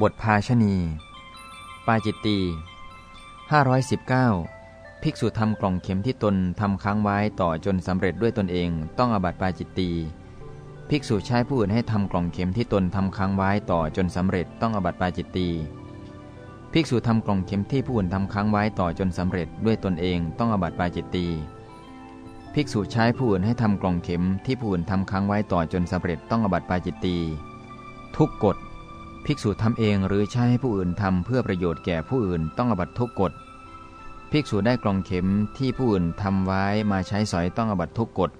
บทภาชณี ปาจิตตี519 ภิกษุทำกล่องเข็มที่ตนทำค้างไว้ต่อจนสำเร็จด้วยตนเอง ต้องอบัติปาจิตตี ภิกษุใช้ผู้อื่นให้ทำกล่องเข็มที่ตนทำค้างไว้ต่อจนสำเร็จต้องอบัติปาจิตตี ภิกษุทำกล่องเข็มที่ผู้อื่นทำค้างไว้ต่อจนสำเร็จด้วยตนเอง ต้องอบัติปาจิตตี ภิกษุใช้ผู้อื่นให้ทำกล่องเข็มที่ผู้อื่นทำค้างไว้ต่อจนสำเร็จต้องอบัติปาจิตตี ทุกกฎ ภิกษุทำเองหรือใช้ให้ผู้อื่นทำเพื่อประโยชน์แก่ผู้อื่นต้องอบัตทุกกฎ ภิกษุได้กลองเข็มที่ผู้อื่นทำไว้มาใช้สอยต้องอบัตทุกกฎ